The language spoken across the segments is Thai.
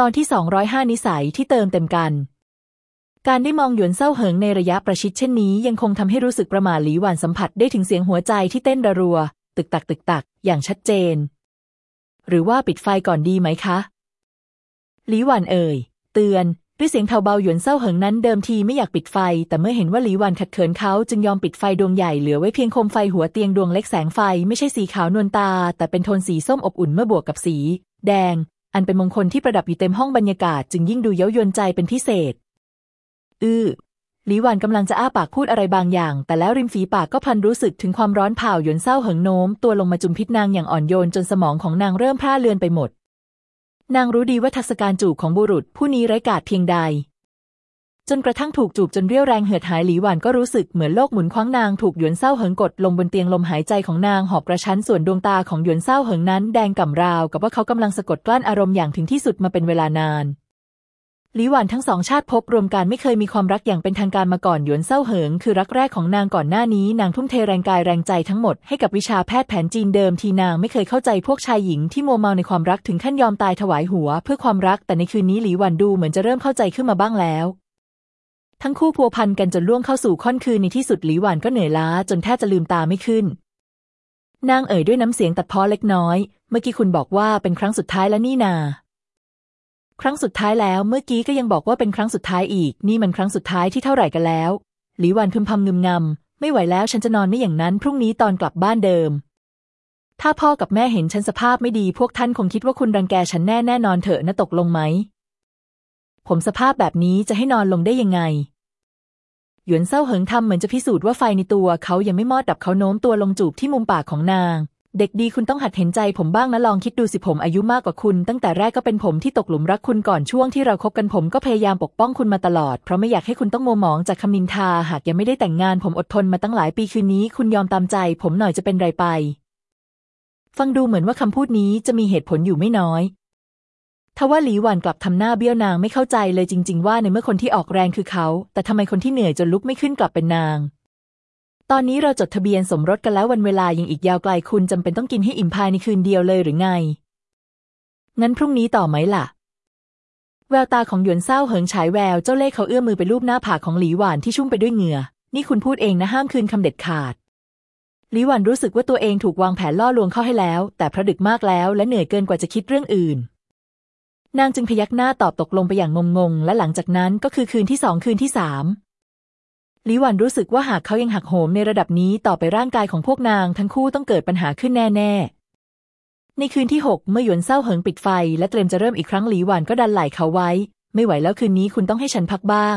ตอนที่ 205 นิสัยที่เติมเต็มกัน การได้มองหยวนเศร้าเหิงในระยะประชิดเช่นนี้ ยังคงทำให้รู้สึกประหม่าหลีหวานสัมผัสได้ถึงเสียงหัวใจที่เต้นระรัว ตึกตักตึกตัก อย่างชัดเจน หรือว่าปิดไฟก่อนดีไหมคะหลีหวานเอ่ย เตือนด้วยเสียงเถาเบาหยวนเศร้าเหิงนั้นเดิมทีไม่อยากปิดไฟ แต่เมื่อเห็นว่าหลีหวานขัดเขินเขาจึงยอมปิดไฟดวงใหญ่เหลือไว้เพียงโคมไฟหัวเตียงดวงเล็กแสงไฟไม่ใช่สีขาวนวลตา แต่เป็นโทนสีส้มอบอุ่นเมื่อบวกกับสี แดง อันเป็นมงคลที่ประดับอยู่เต็มห้องบรรยากาศจึงยิ่งดูเย้ายวนใจเป็นพิเศษ อื้อหลีหวานกำลังจะอ้าปากพูดอะไรบางอย่าง แต่แล้วริมฝีปากก็พันรู้สึกถึงความร้อนเผาหยวนเศร้าเหิงโน้ม ตัวลงมาจุมพิษนางอย่างอ่อนโยนจนสมองของนางเริ่มพร่าเลือนไปหมด นางรู้ดีว่าทักษการจูบของบุรุษผู้นี้ไร้กาจเพียงใด จนกระทั่งถูกจูบจนเรี่ยวแรงเหือดหายหลีหวานก็รู้สึกเหมือนโลกหมุนคว้างนางถูกหยวนเศร้าเหิงกดลงบนเตียงลมหายใจของนางหอบกระชั้นส่วนดวงตาของหยวนเศร้าเหิงนั้นแดงก่ำราวกับว่าเขากำลังสะกดกลั้นอารมณ์อย่างถึงที่สุดมาเป็นเวลานานหลีหวานทั้งสองชาติพบรวมกันไม่เคยมีความรักอย่างเป็นทางการมาก่อนหยวนเศร้าเหิงคือรักแรกของนางก่อนหน้านี้นางทุ่มเทแรงกายแรงใจทั้งหมดให้กับวิชาแพทย์แผนจีนเดิมทีนางไม่เคยเข้าใจพวกชายหญิงที่มัวเมาในความรักถึงขั้นยอมตายถวายหัว เพื่อความรักแต่ในคืนนี้หลีหวันดูเหมือนจะเริ่มเข้าใจขึ้นมาบ้างแล้ว ทั้งคู่พัวพันกันจนล่วงเข้าสู่ค่อนคืนในที่สุดหลีหวันก็เหนื่อยล้าจนแทบจะลืมตาไม่ขึ้น นางเอ่ยด้วยน้ำเสียงตัดพ้อเล็กน้อย เมื่อกี้คุณบอกว่าเป็นครั้งสุดท้ายแล้วนี่นา ครั้งสุดท้ายแล้วเมื่อกี้ก็ยังบอกว่าเป็นครั้งสุดท้ายอีก นี่มันครั้งสุดท้ายที่เท่าไหร่กันแล้วหลีหวันพึมพำงึมงำไม่ไหวแล้วฉันจะนอนไม่อย่างนั้นพรุ่งนี้ตอนกลับบ้านเดิม ถ้าพ่อกับแม่เห็นฉันสภาพไม่ดีพวกท่านคงคิดว่าคุณรังแกฉันแน่แน่นอนเถอะนะตกลงไหม ผมสภาพแบบนี้จะให้นอนลงได้ยังไง หยวนเศร้าเหิงทำเหมือนจะพิสูจน์ว่าไฟในตัวเขายังไม่มอดดับเขาโน้มตัวลงจูบที่มุมปากของนาง เด็กดีคุณต้องหัดเห็นใจผมบ้างนะลองคิดดูสิผมอายุมากกว่าคุณ ตั้งแต่แรกก็เป็นผมที่ตกหลุมรักคุณก่อนช่วงที่เราคบกันผมก็พยายามปกป้องคุณมาตลอด เพราะไม่อยากให้คุณต้องโมหมองจากคำนินทา หากยังไม่ได้แต่งงานผมอดทนมาตั้งหลายปีคืนนี้ คุณยอมตามใจ ผมหน่อยจะเป็นไรไป ฟังดูเหมือนว่าคำพูดนี้จะมีเหตุผลอยู่ไม่น้อย ทว่าหลีหวันกลับทำหน้าเบี้ยวนางไม่เข้าใจเลยจริง ๆ ว่าในเมื่อคนที่ออกแรงคือเขา แต่ทำไมคนที่เหนื่อยจนลุกไม่ขึ้นกลับเป็นนาง ตอนนี้เราจดทะเบียนสมรสกันแล้ววันเวลายังอีกยาวไกลคุณจำเป็นต้องกินให้อิ่มภายในคืนเดียวเลยหรือไง งั้นพรุ่งนี้ต่อไหมล่ะ แววตาของหยวนเศร้าเหิงฉายแววเจ้าเล่ห์เขาเอื้อมมือไปลูบหน้าผากของหลีหวานที่ชุ่มไปด้วยเหงื่อ นี่คุณพูดเองนะห้ามคืนคำเด็ดขาดหลีหวานรู้สึกว่าตัวเองถูกวางแผนล่อลวงเข้าให้แล้ว แต่พระดึกมากแล้วและเหนื่อยเกินกว่าจะคิดเรื่องอื่น นางจึงพยักหน้าตอบตกลงไปอย่างงงๆ และหลังจากนั้นก็คือคืนที่สองคืนที่สามลิวันรู้สึกว่าหากเขายังหักโหมในระดับนี้ต่อไปร่างกายของพวกนางทั้งคู่ต้องเกิดปัญหาขึ้นแน่ๆ ในคืนที่หกเมื่อหยวนเศร้าเหิงปิดไฟ และเตรียมจะเริ่มอีกครั้งหลีหวันก็ดันไหล่เขาไว้ ไม่ไหวแล้วคืนนี้คุณต้องให้ฉันพักบ้าง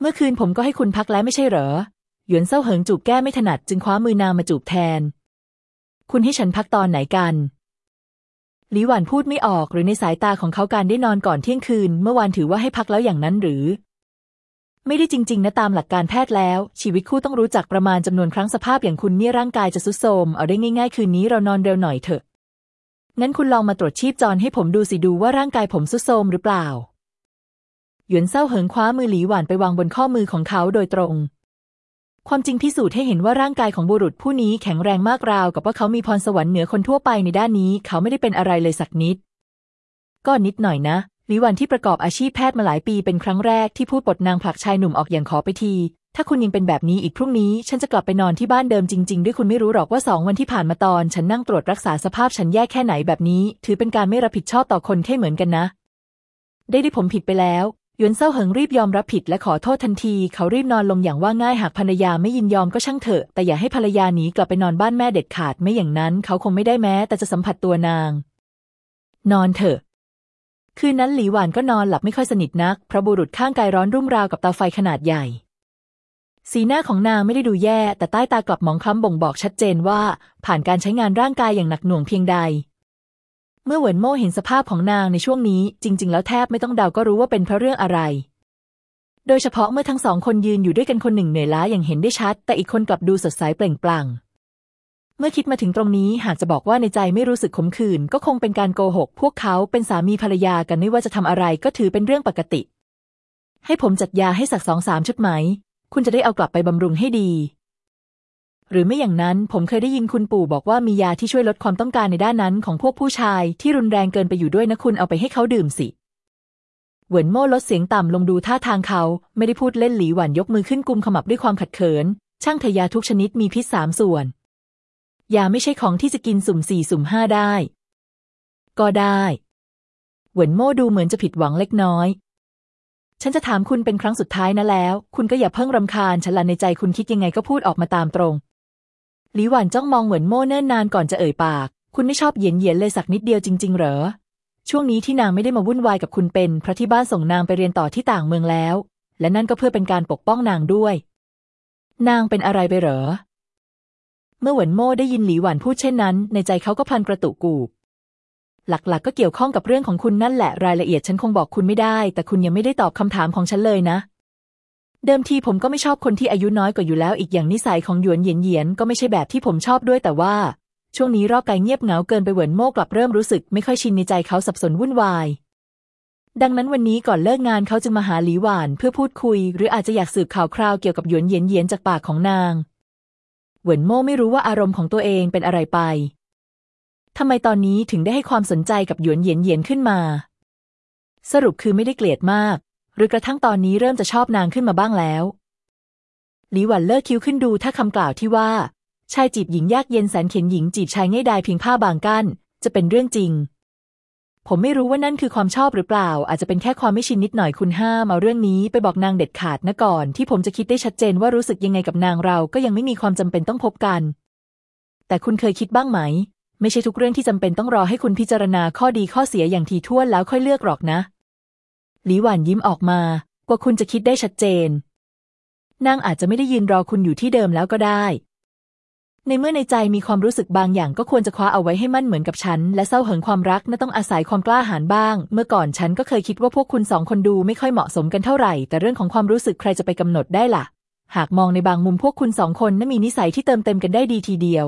เมื่อคืนผมก็ให้คุณพักแล้วไม่ใช่เหรอ หยวนเศร้าเหิงจูบแก้ไม่ถนัดจึงคว้ามือนางมาจูบแทน คุณให้ฉันพักตอนไหนกัน หลีหวันพูดไม่ออกหรือในสายตาของเขาการได้นอนก่อนเที่ยงคืน เมื่อวานถือว่าให้พักแล้วอย่างนั้นหรือ ไม่ได้จริง ๆ นะตามหลักการแพทย์แล้ว ชีวิตคู่ต้องรู้จักประมาณจำนวนครั้งสภาพอย่างคุณเนี่ยร่างกายจะสุดโทมเอาได้ง่าย ๆ คืนนี้เรานอนเร็วหน่อยเถอะงั้นคุณลองมาตรวจชีพจรให้ผมดูสิดูว่าร่างกายผมสุดโทมหรือเปล่าหยวนเศร้าเหิงคว้ามือหลีหวานไปวางบนข้อมือของเขาโดยตรง ความจริงพิสูจน์ให้เห็นว่าร่างกายของบุรุษผู้นี้แข็งแรงมากราวกับว่าเขามีพรสวรรค์เหนือคนทั่วไปในด้านนี้ เขาไม่ได้เป็นอะไรเลยสักนิด ก็นิดหน่อยนะลิวันที่ประกอบอาชีพแพทย์มาหลายปีเป็นครั้งแรกที่พูดบทนางผลักชายหนุ่มออกอย่างขอไปที ถ้าคุณยังเป็นแบบนี้อีกพรุ่งนี้ ฉันจะกลับไปนอนที่บ้านเดิมจริง ๆ ด้วยคุณไม่รู้หรอกว่าสองวันที่ผ่านมาตอน ฉันนั่งตรวจรักษาสภาพฉันแย่แค่ไหนแบบนี้ ถือเป็นการไม่รับผิดชอบต่อคนแค่เหมือนกันนะ ได้ที่ผมผิดไปแล้ว ยวนเศร้าเหิงรีบยอมรับผิดและขอโทษทันที เขารีบนอนลงอย่างว่าง่ายหากภรรยาไม่ยินยอมก็ช่างเถอะ แต่อย่าให้ภรรยาหนีกลับไปนอนบ้านแม่เด็ดขาดไม่อย่างนั้น เขาคงไม่ได้แม้ แต่จะสัมผัสตัวนาง นอนเถอะ คืนนั้นหลีหวานก็นอนหลับไม่ค่อยสนิทนัก เพราะบุรุษข้างกายร้อนรุ่มราวกับเตาไฟขนาดใหญ่ สีหน้าของนางไม่ได้ดูแย่ แต่ใต้ตากลับมองคล้ำบ่งบอกชัดเจนว่า ผ่านการใช้งานร่างกายอย่างหนักหน่วงเพียงใด เมื่อเหวินโม่เห็นสภาพของนางในช่วงนี้ จริง ๆ แล้วแทบไม่ต้องเดาก็รู้ว่าเป็นเพราะเรื่องอะไร โดยเฉพาะเมื่อทั้งสองคนยืนอยู่ด้วยกันคนหนึ่งเหนื่อยล้าอย่างเห็นได้ชัด แต่อีกคนกลับดูสดใสเปล่งปลั่ง เมื่อคิดมาถึงตรงนี้หากจะบอกว่าในใจไม่รู้สึกขมขื่นก็คงเป็นการโกหก พวกเขาเป็นสามีภรรยากันไม่ว่าจะทำอะไรก็ถือเป็นเรื่องปกติ ให้ผมจัดยาให้สักสองสามชุดไหม คุณจะได้เอากลับไปบำรุงให้ดี หรือไม่อย่างนั้นผมเคยได้ยินคุณปู่บอกว่ามียาที่ช่วยลดความต้องการในด้านนั้นของพวกผู้ชายที่รุนแรงเกินไปอยู่ด้วยนะคุณเอาไปให้เขาดื่มสิเหวินโม่ลดเสียงต่ำลงดูท่าทางเขา ไม่ได้พูดเล่นหลีหวันยกมือขึ้นกุมขมับด้วยความขัดเขิน ช่างทยาทุกชนิดมีพิษสามส่วน ยาไม่ใช่ของที่จะกินสุ่มสี่สุ่มห้าได้ ก็ได้เหวินโม่ดูเหมือนจะผิดหวังเล็กน้อย ฉันจะถามคุณเป็นครั้งสุดท้ายนะแล้ว คุณก็อย่าเพิ่งรำคาญฉันละในใจคุณคิดยังไงก็พูดออกมาตามตรง หลีหวันจ้องมองเหวินโม่เนิ่นนานก่อนจะเอ่ยปาก คุณไม่ชอบเหยียนเหยียนเลยสักนิดเดียวจริง ๆ เหรอ ช่วงนี้ที่นางไม่ได้มาวุ่นวายกับคุณเป็นเพราะที่บ้านส่งนางไปเรียนต่อที่ต่างเมืองแล้ว และนั่นก็เพื่อเป็นการปกป้องนางด้วย นางเป็นอะไรไปเหรอ เมื่อเหวินโม่ได้ยินหลีหวันพูดเช่นนั้น ในใจเขาก็พันกระตุกกูบหลักๆก็เกี่ยวข้องกับเรื่องของคุณนั่นแหละรายละเอียดฉันคงบอกคุณไม่ได้ แต่คุณยังไม่ได้ตอบคำถามของฉันเลยนะ เดิมทีผมก็ไม่ชอบคนที่อายุน้อยกว่าอยู่แล้วอีกอย่างนิสัยของหยวนเหยียนเหยียนก็ไม่ใช่แบบที่ผมชอบด้วยแต่ว่า ช่วงนี้รอบกายเงียบเหงาเกินไปเหวินโม่กลับเริ่มรู้สึกไม่ค่อยชินในใจเขาสับสนวุ่นวาย ดังนั้นวันนี้ก่อนเลิกงานเขาจึงมาหาหลีหวานเพื่อพูดคุย หรืออาจจะอยากสืบข่าวคราวเกี่ยวกับหยวนเหยียนเหยียนจากปากของนางเหวินโม่ไม่รู้ว่าอารมณ์ของตัวเองเป็นอะไรไปทำไมตอนนี้ถึงได้ให้ความสนใจกับหยวนเหยียนเหยียนขึ้นมา สรุปคือไม่ได้เกลียดมาก หรือกระทั่งตอนนี้เริ่มจะชอบนางขึ้นมาบ้างแล้ว หลีหวันเลิกคิ้วขึ้นดูถ้าคำกล่าวที่ว่า ชายจีบหญิงยากเย็นแสนเข็นหญิงจีบชายง่ายดายเพียงผ้าบางกั้น จะเป็นเรื่องจริง ผมไม่รู้ว่านั่นคือความชอบหรือเปล่า อาจจะเป็นแค่ความไม่ชินนิดหน่อยคุณห้ามเอาเรื่องนี้ไปบอกนางเด็ดขาดนะก่อน ที่ผมจะคิดได้ชัดเจนว่ารู้สึกยังไงกับนางเราก็ยังไม่มีความจำเป็นต้องพบกัน แต่คุณเคยคิดบ้างไหม ไม่ใช่ทุกเรื่องที่จำเป็นต้องรอให้คุณพิจารณาข้อดีข้อเสียอย่างทีท่วนแล้วค่อยเลือกหรอกนะ หลีหวานยิ้มออกมา กว่าคุณจะคิดได้ชัดเจน นางอาจจะไม่ได้ยืนรอคุณอยู่ที่เดิมแล้วก็ได้ ในเมื่อในใจมีความรู้สึกบางอย่างก็ควรจะคว้าเอาไว้ให้มั่นเหมือนกับฉัน และเศร้าเหิงความรักน่าต้องอาศัยความกล้าหาญบ้าง เมื่อก่อนฉันก็เคยคิดว่าพวกคุณสองคนดูไม่ค่อยเหมาะสมกันเท่าไหร่ แต่เรื่องของความรู้สึกใครจะไปกำหนดได้ล่ะ หากมองในบางมุมพวกคุณสองคนน่ามีนิสัยที่เติมเต็มกันได้ดีทีเดียว